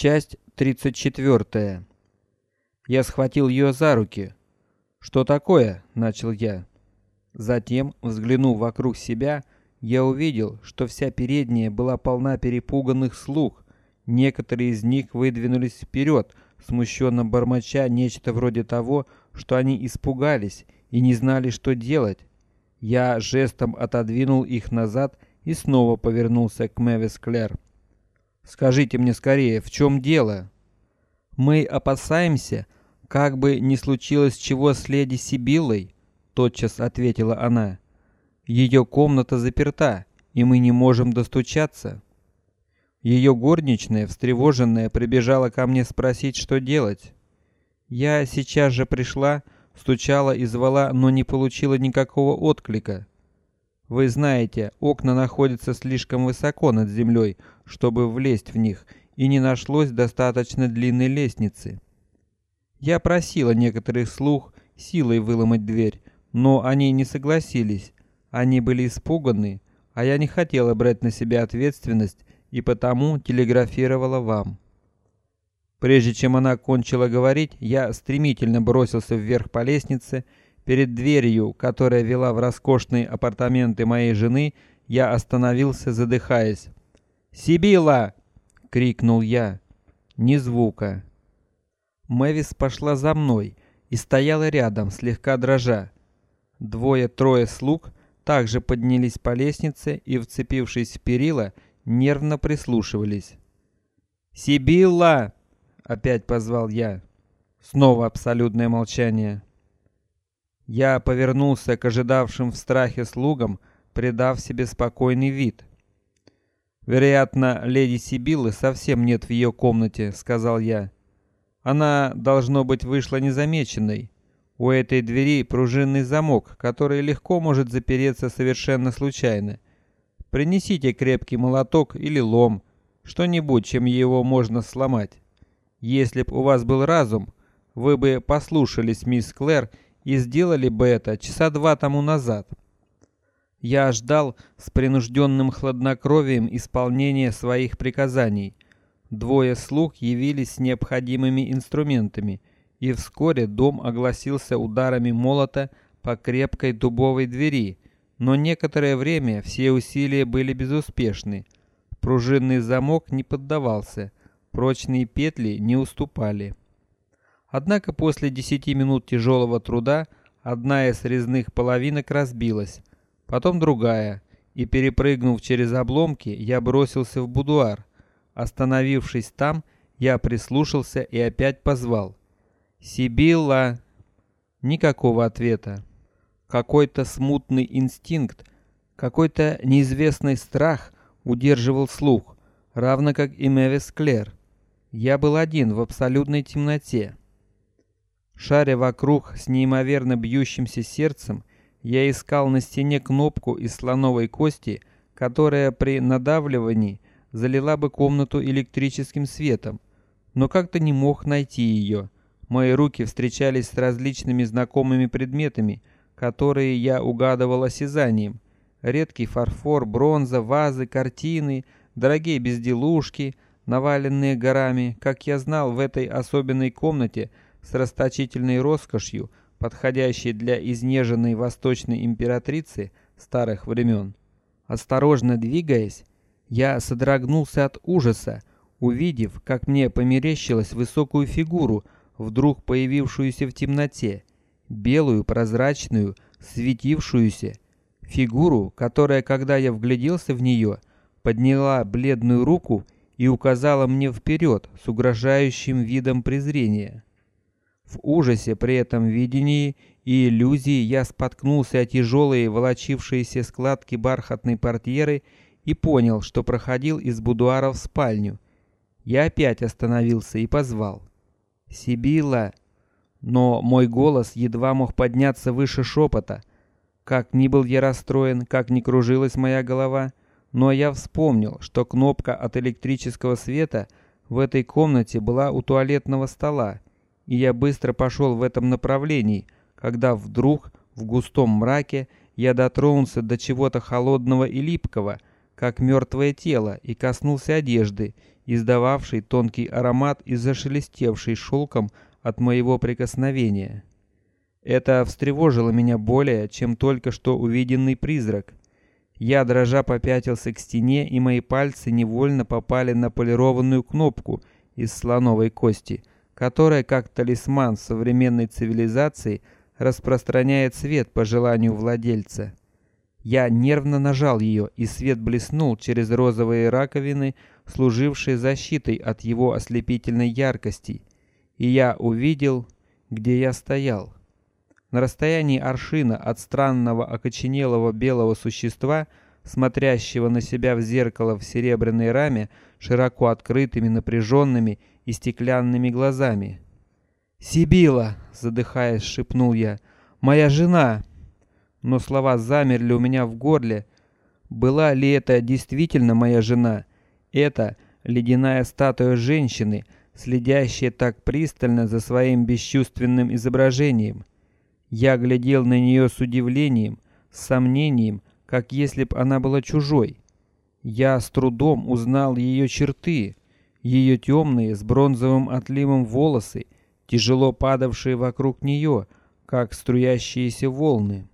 Часть тридцать четвертая. Я схватил ее за руки. Что такое? начал я. Затем, взглянув вокруг себя, я увидел, что вся передняя была полна перепуганных слуг. Некоторые из них выдвинулись вперед, смущенно бормоча нечто вроде того, что они испугались и не знали, что делать. Я жестом отодвинул их назад и снова повернулся к Мэвис Клэр. Скажите мне скорее, в чем дело? Мы опасаемся, как бы не случилось чего с леди Сибилой, тотчас ответила она. Ее комната заперта, и мы не можем достучаться. Ее горничная, встревоженная, прибежала ко мне спросить, что делать. Я сейчас же пришла, стучала и звала, но не получила никакого отклика. Вы знаете, окна находятся слишком высоко над землей, чтобы влезть в них, и не нашлось достаточно длинной лестницы. Я просила некоторых слух силой выломать дверь, но они не согласились. Они были испуганы, а я не хотела брать на себя ответственность и потому телеграфировала вам. Прежде чем она кончила говорить, я стремительно бросился вверх по лестнице Перед дверью, которая вела в роскошные апартаменты моей жены, я остановился, задыхаясь. Сибила! крикнул я. Ни звука. Мэвис пошла за мной и стояла рядом, слегка дрожа. Двое-трое слуг также поднялись по лестнице и, вцепившись в перила, нервно прислушивались. Сибилла! опять позвал я. Снова абсолютное молчание. Я повернулся к ожидавшим в страхе слугам, придав себе спокойный вид. Вероятно, леди Сибиллы совсем нет в ее комнате, сказал я. Она должно быть вышла незамеченной. У этой двери пружинный замок, который легко может запереться совершенно случайно. Принесите крепкий молоток или лом, что-нибудь, чем его можно сломать. Если б у вас был разум, вы бы послушались мисс Клэр и сделали бы это часа два тому назад. Я ждал с принужденным хладнокровием исполнения своих приказаний. Двое слуг явились с необходимыми инструментами, и вскоре дом огласился ударами молота по крепкой дубовой двери. Но некоторое время все усилия были безуспешны. Пружинный замок не поддавался, прочные петли не уступали. Однако после десяти минут тяжелого труда одна из резных половинок разбилась, потом другая, и перепрыгнув через обломки, я бросился в будуар. Остановившись там, я прислушался и опять позвал: "Сибилла!" Никакого ответа. Какой-то смутный инстинкт, какой-то неизвестный страх удерживал слух, равно как и Мэвис Клэр. Я был один в абсолютной темноте. Шаря вокруг с неимоверно бьющимся сердцем, я искал на стене кнопку из слоновой кости, которая при надавливании залила бы комнату электрическим светом, но как-то не мог найти ее. Мои руки встречались с различными знакомыми предметами, которые я угадывал осязанием: редкий фарфор, бронза, вазы, картины, дорогие безделушки, наваленные горами. Как я знал, в этой особенной комнате с расточительной роскошью, подходящей для изнеженной восточной императрицы старых времен. Осторожно двигаясь, я содрогнулся от ужаса, увидев, как мне померещилась высокую фигуру, вдруг появившуюся в темноте, белую, прозрачную, светившуюся фигуру, которая, когда я вгляделся в нее, подняла бледную руку и указала мне вперед с угрожающим видом презрения. В ужасе при этом видении и иллюзии я споткнулся о тяжелые волочившиеся складки бархатной портьеры и понял, что проходил из будуара в спальню. Я опять остановился и позвал: "Сибила!" Но мой голос едва мог подняться выше шепота. Как ни был я расстроен, как ни кружилась моя голова, но я вспомнил, что кнопка от электрического света в этой комнате была у туалетного стола и я быстро пошел в этом направлении, когда вдруг в густом мраке я дотронулся до чего-то холодного и липкого, как мертвое тело, и коснулся одежды, издававшей тонкий аромат и зашелестевшей шелком от моего прикосновения. Это встревожило меня более, чем только что увиденный призрак. Я дрожа попятился к стене, и мои пальцы невольно попали на полированную кнопку из слоновой кости, которая, как талисман современной цивилизации, распространяет свет по желанию владельца. Я нервно нажал ее, и свет блеснул через розовые раковины, служившие защитой от его ослепительной яркости, и я увидел, где я стоял. На расстоянии аршина от странного окоченелого белого существа, смотрящего на себя в зеркало в серебряной раме, широко открытыми, напряженными и стеклянными глазами. Сибила, задыхаясь, шепнул я, моя жена. Но слова замерли у меня в горле. Была ли это действительно моя жена? Это ледяная статуя женщины, следящая так пристально за своим бесчувственным изображением. Я глядел на нее с удивлением, с сомнением, как если б она была чужой. Я с трудом узнал ее черты, ее темные с бронзовым отливом волосы, тяжело падавшие вокруг нее, как струящиеся волны.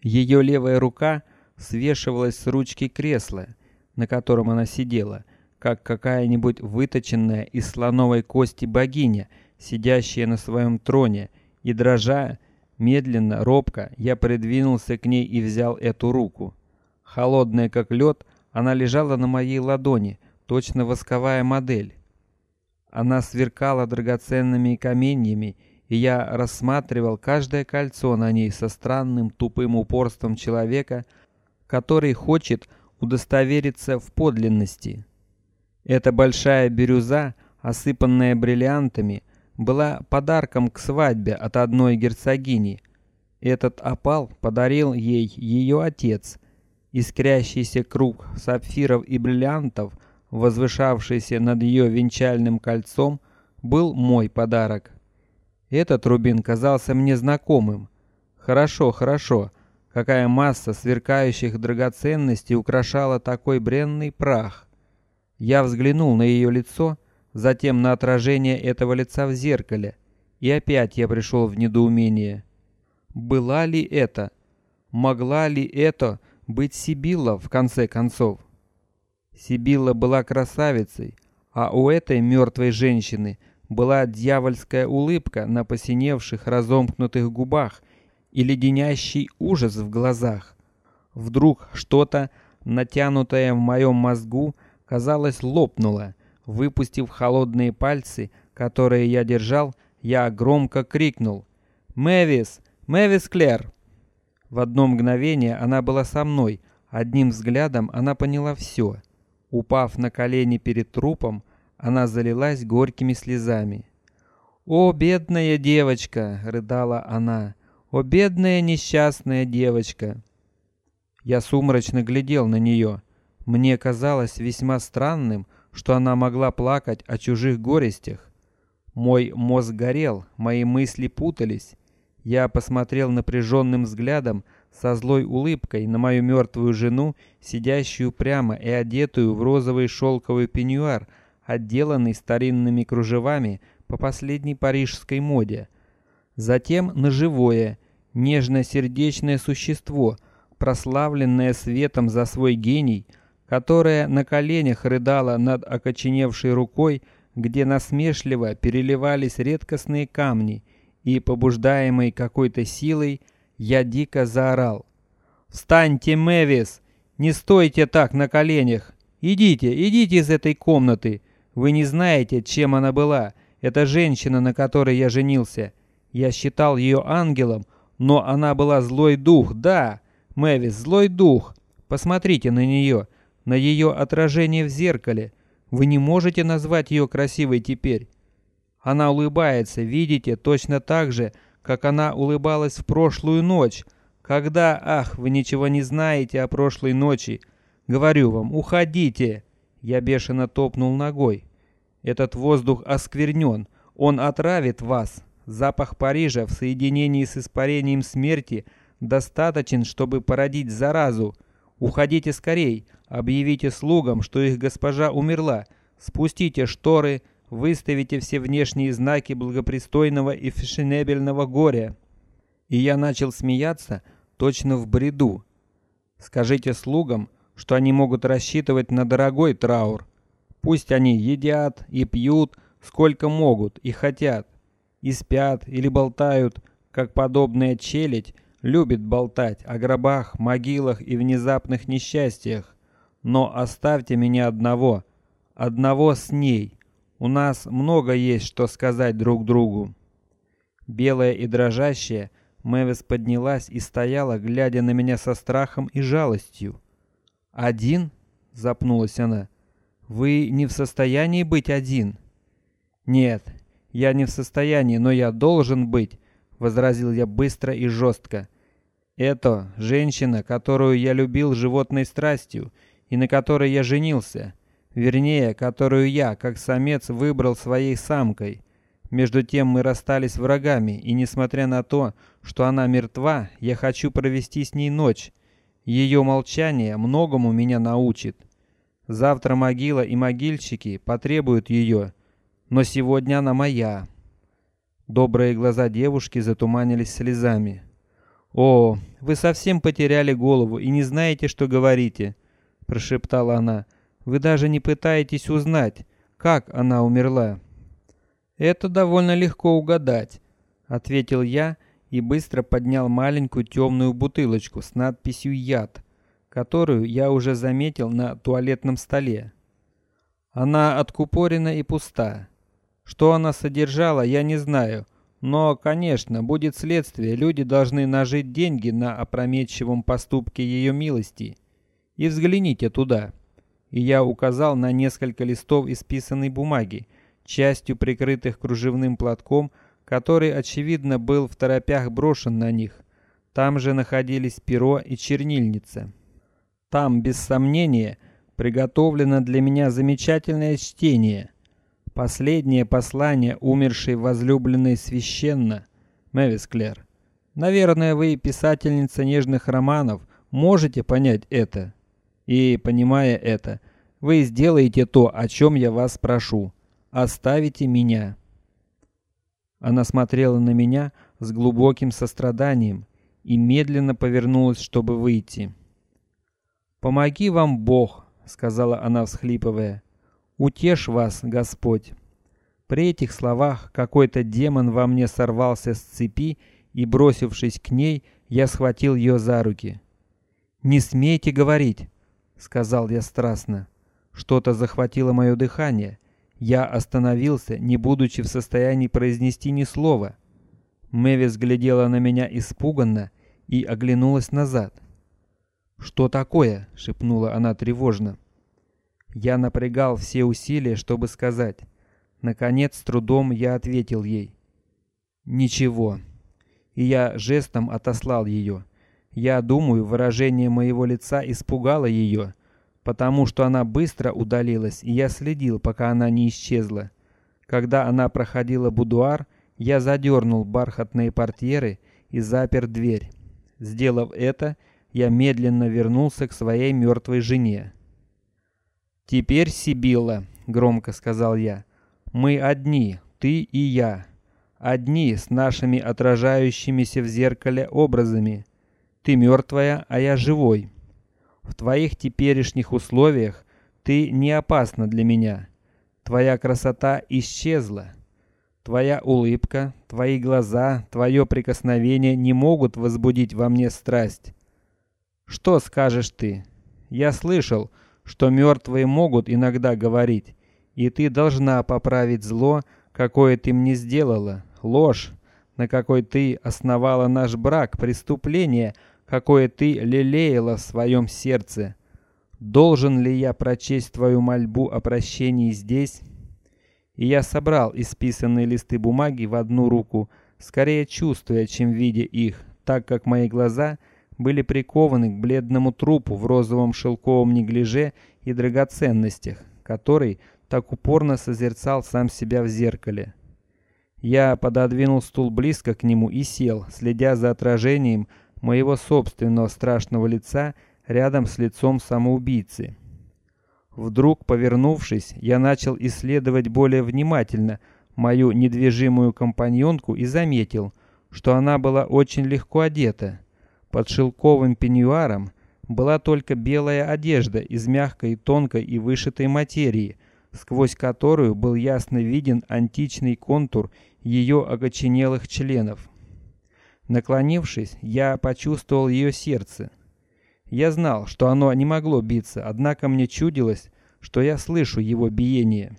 Ее левая рука свешивалась с ручки кресла, на котором она сидела, как какая-нибудь выточенная из слоновой кости богиня, сидящая на своем троне, и дрожа Медленно, робко я придвинулся к ней и взял эту руку. Холодная как лед, она лежала на моей ладони, точно восковая модель. Она сверкала драгоценными каменьями, и я рассматривал каждое кольцо на ней со странным тупым упорством человека, который хочет удостовериться в подлинности. Эта большая бирюза, осыпанная бриллиантами, была подарком к свадьбе от одной герцогини. Этот опал подарил ей ее отец. Искрящийся круг сапфиров и бриллиантов, возвышавшийся над ее венчальным кольцом, был мой подарок. Этот рубин казался мне знакомым. Хорошо, хорошо. Какая масса сверкающих драгоценностей украшала такой бренный прах. Я взглянул на ее лицо затем на отражение этого лица в зеркале, и опять я пришел в недоумение. Была ли это, могла ли это быть Сибилла в конце концов? Сибилла была красавицей, а у этой мертвой женщины была дьявольская улыбка на посиневших разомкнутых губах и леденящий ужас в глазах. Вдруг что-то, натянутое в моем мозгу, казалось лопнуло, Выпустив холодные пальцы, которые я держал, я громко крикнул: "Мэвис, Мэвис Клэр!" В одно мгновение она была со мной. Одним взглядом она поняла все. Упав на колени перед трупом, она залилась горькими слезами. О, бедная девочка, рыдала она. О, бедная несчастная девочка. Я сумрачно глядел на нее. Мне казалось весьма странным, что она могла плакать о чужих горестях. Мой мозг горел, мои мысли путались. Я посмотрел напряженным взглядом со злой улыбкой на мою мертвую жену, сидящую прямо и одетую в розовый шелковый пеньюар, отделанный старинными кружевами по последней парижской моде. Затем на живое, нежно-сердечное существо, прославленное светом за свой гений, которая на коленях рыдала над окоченевшей рукой, где насмешливо переливались редкостные камни, и побуждаемый какой-то силой, я дико заорал: "Встаньте, Мэвис! Не стойте так на коленях! Идите, идите из этой комнаты! Вы не знаете, чем она была, эта женщина, на которой я женился. Я считал ее ангелом, но она была злой дух, да, Мэвис, злой дух. Посмотрите на нее на ее отражение в зеркале. Вы не можете назвать ее красивой теперь. Она улыбается, видите, точно так же, как она улыбалась в прошлую ночь, когда, ах, вы ничего не знаете о прошлой ночи. Говорю вам, уходите. Я бешено топнул ногой. Этот воздух осквернен, он отравит вас. Запах Парижа в соединении с испарением смерти достаточен, чтобы породить заразу. Уходите скорей, объявите слугам, что их госпожа умерла, спустите шторы, выставите все внешние знаки благопристойного и фешенебельного горя. И я начал смеяться, точно в бреду. Скажите слугам, что они могут рассчитывать на дорогой траур. Пусть они едят и пьют сколько могут и хотят, и спят или болтают, как подобная челядь любит болтать о гробах, могилах и внезапных несчастьях. Но оставьте меня одного, одного с ней. У нас много есть что сказать друг другу. Белая и дрожащая, Мэвис поднялась и стояла, глядя на меня со страхом и жалостью. Один? запнулась она. Вы не в состоянии быть один. Нет, я не в состоянии, но я должен быть, возразил я быстро и жестко. Это женщина, которую я любил животной страстью и на которой я женился вернее, которую я, как самец, выбрал своей самкой. Между тем мы расстались врагами, и несмотря на то, что она мертва, я хочу провести с ней ночь. Ее молчание многому меня научит. Завтра могила и могильщики потребуют ее, но сегодня она моя. Добрые глаза девушки затуманились слезами. О, вы совсем потеряли голову и не знаете, что говорите, прошептала она. Вы даже не пытаетесь узнать, как она умерла. Это довольно легко угадать, ответил я и быстро поднял маленькую темную бутылочку с надписью яд, которую я уже заметил на туалетном столе. Она откупорена и пуста. Что она содержала, я не знаю, но, конечно, будет следствие. Люди должны нажить деньги на опрометчивом поступке ее милости. И взгляните туда и я указал на несколько листов исписанной бумаги, частью прикрытых кружевным платком, который очевидно был в торопях брошен на них. Там же находились перо и чернильница. Там, без сомнения, приготовлено для меня замечательное чтение. Последнее послание умершей возлюбленной священно, Мэвис Клэр. Наверное, вы писательница нежных романов, можете понять это. И понимая это, вы сделаете то, о чем я вас прошу. Оставите меня. Она смотрела на меня с глубоким состраданием и медленно повернулась, чтобы выйти. Помоги вам Бог, сказала она, всхлипывая. Утешь вас, Господь. При этих словах какой-то демон во мне сорвался с цепи и, бросившись к ней, я схватил ее за руки. Не смейте говорить, сказал я страстно. Что-то захватило мое дыхание. Я остановился, не будучи в состоянии произнести ни слова. Мэвис глядела на меня испуганно и оглянулась назад. Что такое? шепнула она тревожно. Я напрягал все усилия, чтобы сказать. Наконец, с трудом я ответил ей: "Ничего". И я жестом отослал ее. Я думаю, выражение моего лица испугало ее, потому что она быстро удалилась, и я следил, пока она не исчезла. Когда она проходила будуар, я задернул бархатные портьеры и запер дверь. Сделав это, я медленно вернулся к своей мертвой жене. Теперь, Сибилла, громко сказал я, мы одни, ты и я, одни с нашими отражающимися в зеркале образами. Ты мертвая, а я живой. В твоих теперешних условиях ты не опасна для меня. Твоя красота исчезла. Твоя улыбка, твои глаза, твое прикосновение не могут возбудить во мне страсть. Что скажешь ты? Я слышал, что мертвые могут иногда говорить, и ты должна поправить зло, какое ты мне сделала, ложь, на какой ты основала наш брак, преступление, какое ты лелеяла в своем сердце. Должен ли я прочесть твою мольбу о прощении здесь? И я собрал исписанные листы бумаги в одну руку, скорее чувствуя, чем видя их, так как мои глаза были прикованы к бледному трупу в розовом шелковом неглиже и драгоценностях, который так упорно созерцал сам себя в зеркале. Я пододвинул стул близко к нему и сел, следя за отражением моего собственного страшного лица рядом с лицом самоубийцы. Вдруг, повернувшись, я начал исследовать более внимательно мою недвижимую компаньонку и заметил, что она была очень легко одета. Под шелковым пеньюаром была только белая одежда из мягкой, тонкой и вышитой материи, сквозь которую был ясно виден античный контур ее окоченелых членов. Наклонившись, я почувствовал ее сердце. Я знал, что оно не могло биться, однако мне чудилось, что я слышу его биение.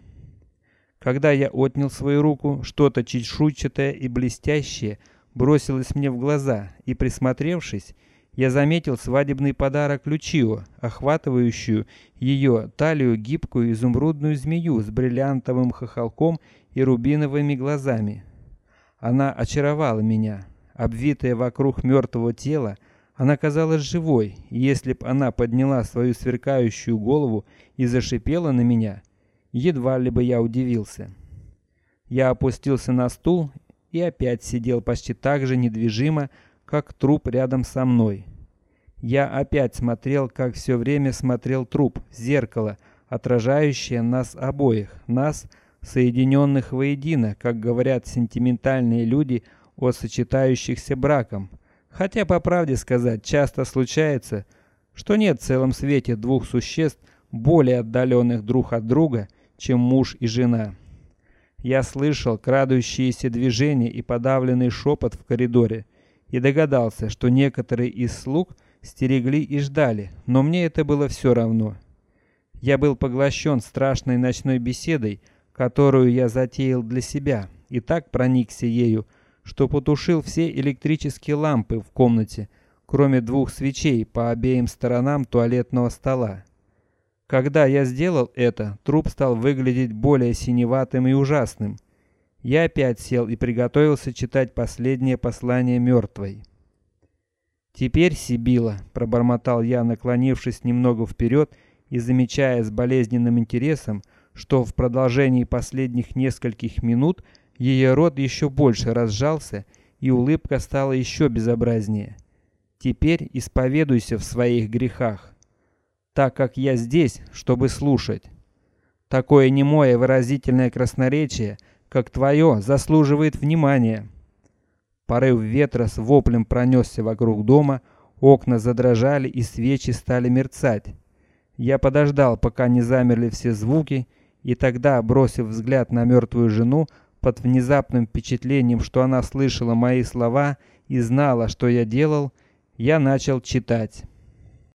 Когда я отнял свою руку, что-то чешуйчатое и блестящее бросилось мне в глаза, и присмотревшись, я заметил свадебный подарок Лючио, охватывающую ее талию гибкую изумрудную змею с бриллиантовым хохолком и рубиновыми глазами. Она очаровала меня, обвитая вокруг мертвого тела, она казалась живой, и если б она подняла свою сверкающую голову и зашипела на меня, едва ли бы я удивился. Я опустился на стул и опять сидел почти так же недвижимо, как труп рядом со мной. Я опять смотрел, как все время смотрел труп, в зеркало, отражающее нас обоих, нас, соединенных воедино, как говорят сентиментальные люди о сочетающихся браком. Хотя по правде сказать, часто случается, что нет в целом свете двух существ более отдаленных друг от друга, чем муж и жена. Я слышал крадущиеся движения и подавленный шепот в коридоре и догадался, что некоторые из слуг стерегли и ждали, но мне это было все равно. Я был поглощен страшной ночной беседой, которую я затеял для себя, и так проникся ею, что потушил все электрические лампы в комнате, кроме двух свечей по обеим сторонам туалетного стола. Когда я сделал это, труп стал выглядеть более синеватым и ужасным. Я опять сел и приготовился читать последнее послание мертвой. Теперь Сибила, пробормотал я, наклонившись немного вперед и замечая с болезненным интересом, что в продолжении последних нескольких минут ее рот еще больше разжался и улыбка стала еще безобразнее. Теперь исповедуйся в своих грехах так как я здесь, чтобы слушать. Такое немое выразительное красноречие, как твое, заслуживает внимания. Порыв ветра с воплем пронесся вокруг дома, окна задрожали и свечи стали мерцать. Я подождал, пока не замерли все звуки, и тогда, бросив взгляд на мертвую жену, под внезапным впечатлением, что она слышала мои слова и знала, что я делал, я начал читать.